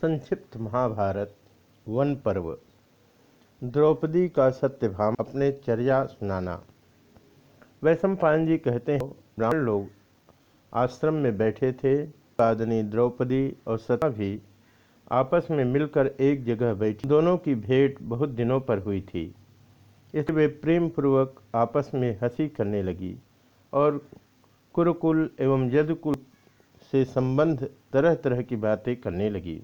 संक्षिप्त महाभारत, वन पर्व। द्रौपदी का सत्यभाम, अपने चर्या सुनाना। वैशंपायन जी कहते हैं, ब्राह्मण लोग आश्रम में बैठे थे कादनी द्रौपदी और सता भी आपस में मिलकर एक जगह बैठी। दोनों की भेंट बहुत दिनों पर हुई थी। इसलिए वे प्रेम पूर्वक आपस में हँसी करने लगी और कुरुकुल एवं यदुकुल से संबंध तरह तरह की बातें करने लगी।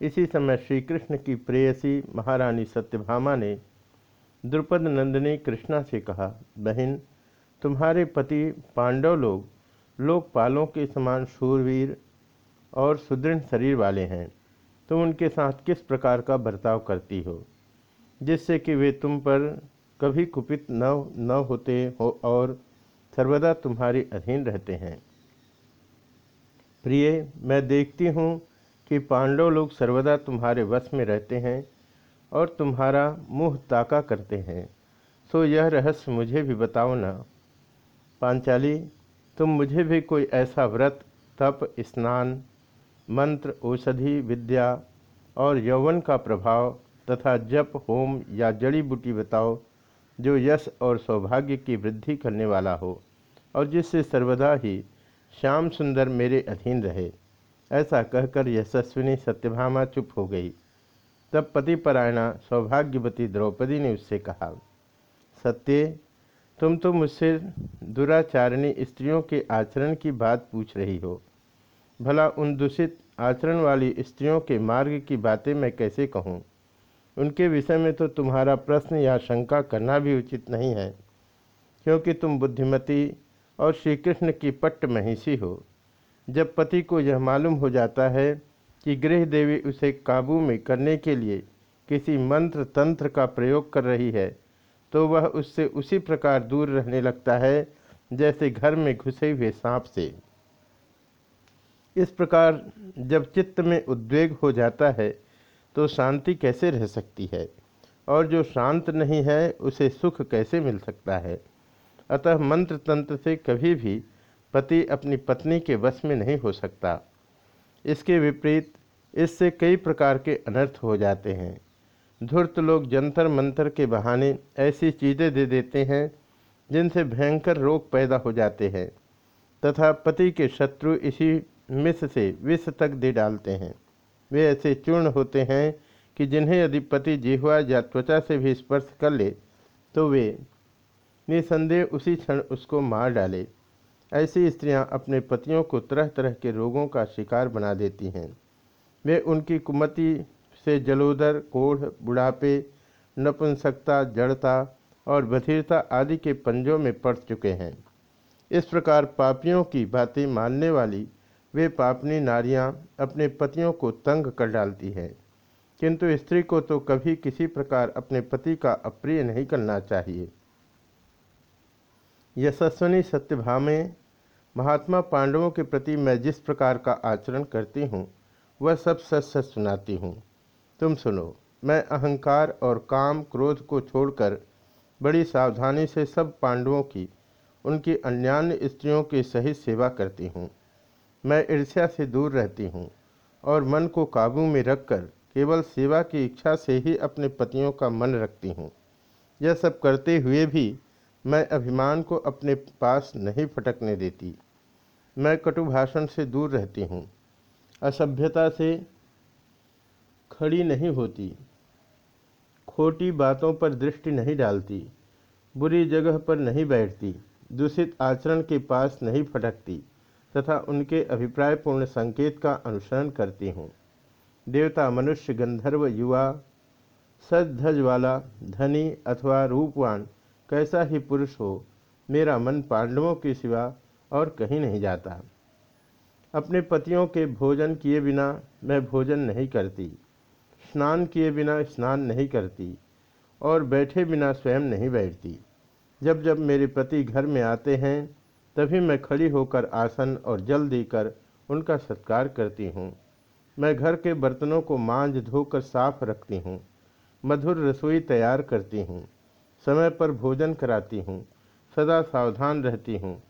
इसी समय श्री कृष्ण की प्रेयसी महारानी सत्यभामा ने द्रुपद नंदिनी कृष्णा से कहा, बहन, तुम्हारे पति पांडव लोग लोकपालों के समान शूरवीर और सुदृढ़ शरीर वाले हैं। तुम उनके साथ किस प्रकार का बर्ताव करती हो, जिससे कि वे तुम पर कभी कुपित न न होते हो और सर्वदा तुम्हारे अधीन रहते हैं? प्रिय, मैं देखती हूँ कि पांडव लोग सर्वदा तुम्हारे वश में रहते हैं और तुम्हारा मुँह ताका करते हैं। सो यह रहस्य मुझे भी बताओ ना। पांचाली, तुम मुझे भी कोई ऐसा व्रत, तप, स्नान, मंत्र, औषधि, विद्या और यौवन का प्रभाव तथा जप, होम या जड़ी बूटी बताओ, जो यश और सौभाग्य की वृद्धि करने वाला हो और जिससे सर्वदा ही श्याम सुंदर मेरे अधीन रहे। ऐसा कहकर यशस्विनी सत्यभामा चुप हो गई। तब पतिपरायणा सौभाग्यवती द्रौपदी ने उससे कहा, सत्य, तुम तो मुझसे दुराचारिणी स्त्रियों के आचरण की बात पूछ रही हो। भला उन दूषित आचरण वाली स्त्रियों के मार्ग की बातें मैं कैसे कहूँ? उनके विषय में तो तुम्हारा प्रश्न या शंका करना भी उचित नहीं है, क्योंकि तुम बुद्धिमती और श्री कृष्ण की पट्ट महिषी हो। जब पति को यह मालूम हो जाता है कि गृह देवी उसे काबू में करने के लिए किसी मंत्र तंत्र का प्रयोग कर रही है तो वह उससे उसी प्रकार दूर रहने लगता है, जैसे घर में घुसे हुए सांप से। इस प्रकार जब चित्त में उद्वेग हो जाता है तो शांति कैसे रह सकती है? और जो शांत नहीं है, उसे सुख कैसे मिल सकता है? अतः मंत्र तंत्र से कभी भी पति अपनी पत्नी के वश में नहीं हो सकता। इसके विपरीत, इससे कई प्रकार के अनर्थ हो जाते हैं। धूर्त लोग जंतर मंत्र के बहाने ऐसी चीज़ें दे देते हैं, जिनसे भयंकर रोग पैदा हो जाते हैं, तथा पति के शत्रु इसी मिस से विष तक दे डालते हैं। वे ऐसे चूर्ण होते हैं कि जिन्हें यदि पति जिहवा या त्वचा से भी स्पर्श कर ले तो वे निसंदेह उसी क्षण उसको मार डाले। ऐसी स्त्रियाँ अपने पतियों को तरह तरह के रोगों का शिकार बना देती हैं। वे उनकी कुमति से जलोदर, कोढ़, बुढ़ापे, नपुंसकता, जड़ता और बधिरता आदि के पंजों में पड़ चुके हैं। इस प्रकार पापियों की बातें मानने वाली वे पापनी नारियाँ अपने पतियों को तंग कर डालती हैं। किंतु स्त्री को तो कभी किसी प्रकार अपने पति का अप्रिय नहीं करना चाहिए। यशस्वनी सत्यभामे महात्मा पांडवों के प्रति मैं जिस प्रकार का आचरण करती हूँ, वह सब सच सच सुनाती हूँ। तुम सुनो, मैं अहंकार और काम क्रोध को छोड़कर बड़ी सावधानी से सब पांडवों की, उनकी अन्यान्य स्त्रियों की सही सेवा करती हूँ। मैं ईर्ष्या से दूर रहती हूँ और मन को काबू में रखकर केवल सेवा की इच्छा से ही अपने पतियों का मन रखती हूँ। यह सब करते हुए भी मैं अभिमान को अपने पास नहीं फटकने देती। मैं कटु भाषण से दूर रहती हूँ। असभ्यता से खड़ी नहीं होती। खोटी बातों पर दृष्टि नहीं डालती। बुरी जगह पर नहीं बैठती। दूषित आचरण के पास नहीं फटकती तथा उनके अभिप्रायपूर्ण संकेत का अनुसरण करती हूँ। देवता, मनुष्य, गंधर्व, युवा सजधज वाला धनी अथवा रूपवान कैसा ही पुरुष हो, मेरा मन पांडवों के सिवा और कहीं नहीं जाता। अपने पतियों के भोजन किए बिना मैं भोजन नहीं करती, स्नान किए बिना स्नान नहीं करती और बैठे बिना स्वयं नहीं बैठती। जब जब मेरे पति घर में आते हैं, तभी मैं खड़ी होकर आसन और जल देकर उनका सत्कार करती हूँ। मैं घर के बर्तनों को मांझ धोकर साफ़ रखती हूँ, मधुर रसोई तैयार करती हूँ। समय पर भोजन कराती हूँ, सदा सावधान रहती हूँ।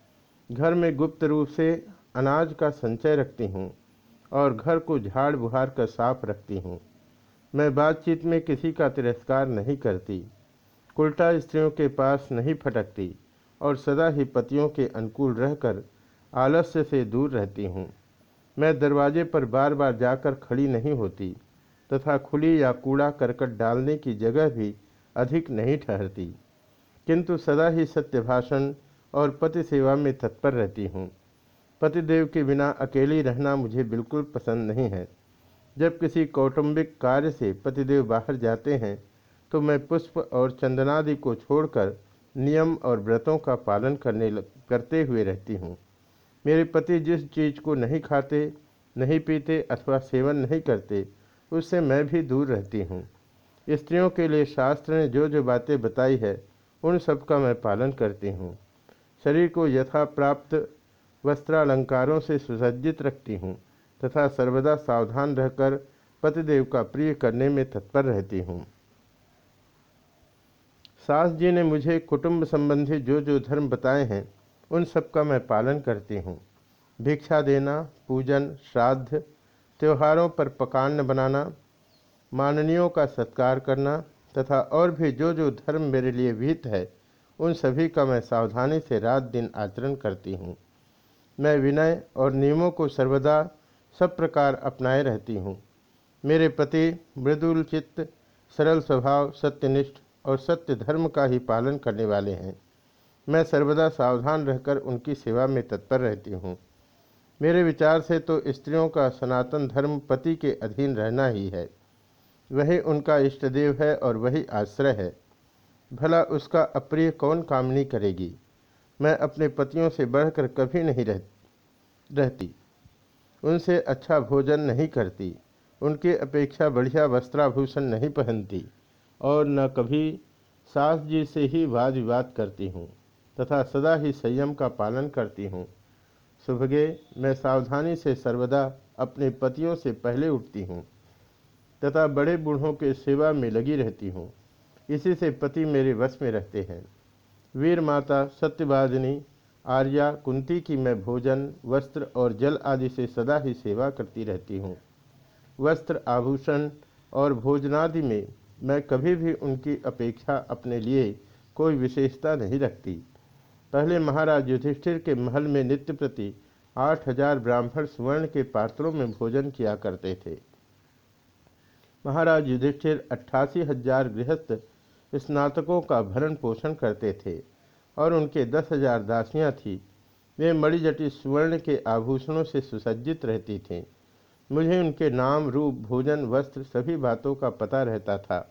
घर में गुप्त रूप से अनाज का संचय रखती हूँ और घर को झाड़ बुहार कर साफ़ रखती हूँ। मैं बातचीत में किसी का तिरस्कार नहीं करती, उल्टा स्त्रियों के पास नहीं फटकती और सदा ही पतियों के अनुकूल रहकर आलस्य से दूर रहती हूँ। मैं दरवाजे पर बार बार जाकर खड़ी नहीं होती तथा खुली या कूड़ा करकट डालने की जगह भी अधिक नहीं ठहरती। किंतु सदा ही सत्य भाषण और पति सेवा में तत्पर रहती हूँ। पतिदेव के बिना अकेली रहना मुझे बिल्कुल पसंद नहीं है। जब किसी कौटुंबिक कार्य से पतिदेव बाहर जाते हैं तो मैं पुष्प और चंदनादि को छोड़कर नियम और व्रतों का पालन करने लग, करते हुए रहती हूँ। मेरे पति जिस चीज़ को नहीं खाते नहीं पीते अथवा सेवन नहीं करते उससे मैं भी दूर रहती हूँ। स्त्रियों के लिए शास्त्र ने जो जो बातें बताई है, उन सब का मैं पालन करती हूँ। शरीर को यथा प्राप्त वस्त्रालंकारों से सुसज्जित रखती हूँ तथा सर्वदा सावधान रहकर पतिदेव का प्रिय करने में तत्पर रहती हूँ। सास जी ने मुझे कुटुंब संबंधी जो जो धर्म बताए हैं, उन सब का मैं पालन करती हूँ। भिक्षा देना, पूजन, श्राद्ध, त्योहारों पर पकान बनाना माननीयों का सत्कार करना तथा और भी जो जो धर्म मेरे लिए विहित है, उन सभी का मैं सावधानी से रात दिन आचरण करती हूँ। मैं विनय और नियमों को सर्वदा सब प्रकार अपनाए रहती हूँ। मेरे पति मृदुल चित्त, सरल स्वभाव, सत्यनिष्ठ और सत्य धर्म का ही पालन करने वाले हैं। मैं सर्वदा सावधान रहकर उनकी सेवा में तत्पर रहती हूँ। मेरे विचार से तो स्त्रियों का सनातन धर्म पति के अधीन रहना ही है। वही उनका इष्टदेव है और वही आश्रय है। भला उसका अप्रिय कौन कामनी करेगी? मैं अपने पतियों से बढ़कर कभी नहीं रह, रहती। उनसे अच्छा भोजन नहीं करती। उनकी अपेक्षा बढ़िया वस्त्राभूषण नहीं पहनती और न कभी सास जी से ही वाद विवाद करती हूँ तथा सदा ही संयम का पालन करती हूँ। सुबह मैं सावधानी से सर्वदा अपने पतियों से पहले उठती हूँ। तथा बड़े बूढ़ों के सेवा में लगी रहती हूँ। इसी से पति मेरे वश में रहते हैं। वीर माता, सत्यवादिनी, आर्या, कुंती की मैं भोजन, वस्त्र और जल आदि से सदा ही सेवा करती रहती हूँ। वस्त्र आभूषण और भोजनादि में मैं कभी भी उनकी अपेक्षा अपने लिए कोई विशेषता नहीं रखती। पहले महाराज युधिष्ठिर के महल में नित्य प्रति आठ हज़ार ब्राह्मण स्वर्ण के पात्रों में भोजन किया करते थे। महाराज युधिष्ठिर अट्ठासी हज़ार गृहस्थ स्नातकों का भरण पोषण करते थे और उनके दस हज़ार दासियाँ थीं। वे मणिजटी सुवर्ण के आभूषणों से सुसज्जित रहती थीं। मुझे उनके नाम, रूप, भोजन, वस्त्र सभी बातों का पता रहता था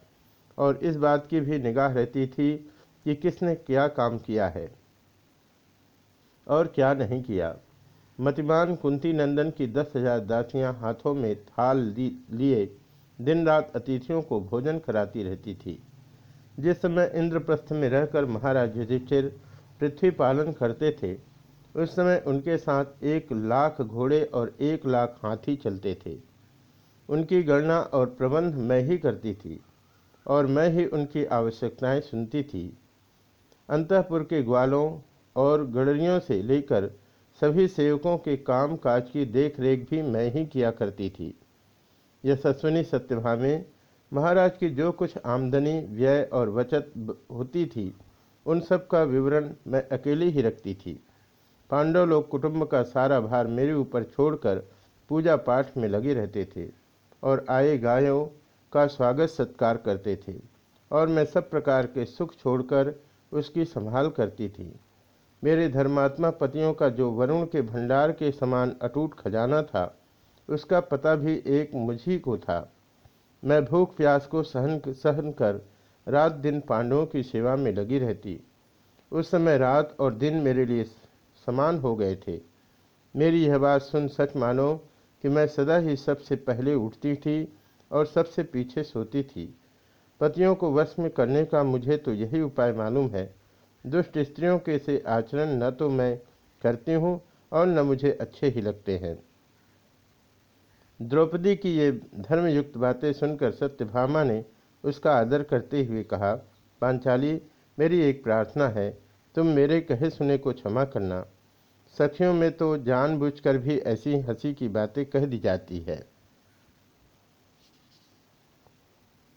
और इस बात की भी निगाह रहती थी कि किसने क्या काम किया है और क्या नहीं किया। मतिमान कुंती नंदन की दस हज़ार दासियाँ हाथों में थाल लिए दिन रात अतिथियों को भोजन कराती रहती थी। जिस समय इंद्रप्रस्थ में रहकर महाराज युधिष्ठिर पृथ्वी पालन करते थे, उस समय उनके साथ एक लाख घोड़े और एक लाख हाथी चलते थे। उनकी गणना और प्रबंध मैं ही करती थी और मैं ही उनकी आवश्यकताएँ सुनती थी। अंतपुर के ग्वालों और गड़रियों से लेकर सभी सेवकों के काम काज की देखरेख भी मैं ही किया करती थी। यशस्विनी सत्यभा में महाराज की जो कुछ आमदनी, व्यय और बचत होती थी, उन सब का विवरण मैं अकेले ही रखती थी। पांडव लोग कुटुंब का सारा भार मेरे ऊपर छोड़कर पूजा पाठ में लगे रहते थे और आए गायों का स्वागत सत्कार करते थे और मैं सब प्रकार के सुख छोड़कर उसकी संभाल करती थी। मेरे धर्मात्मा पतियों का जो वरुण के भंडार के समान अटूट खजाना था उसका पता भी एक मुझी को था। मैं भूख प्यास को सहन सहन कर रात दिन पांडवों की सेवा में लगी रहती। उस समय रात और दिन मेरे लिए समान हो गए थे। मेरी यह बात सुन सच मानो कि मैं सदा ही सबसे पहले उठती थी और सबसे पीछे सोती थी। पतियों को वश में करने का मुझे तो यही उपाय मालूम है। दुष्ट स्त्रियों के से आचरण न तो मैं करती हूँ और न मुझे अच्छे ही लगते हैं। द्रौपदी की ये धर्मयुक्त बातें सुनकर सत्यभामा ने उसका आदर करते हुए कहा, पांचाली, मेरी एक प्रार्थना है, तुम मेरे कहे सुने को क्षमा करना। सखियों में तो जानबूझकर भी ऐसी हँसी की बातें कह दी जाती है।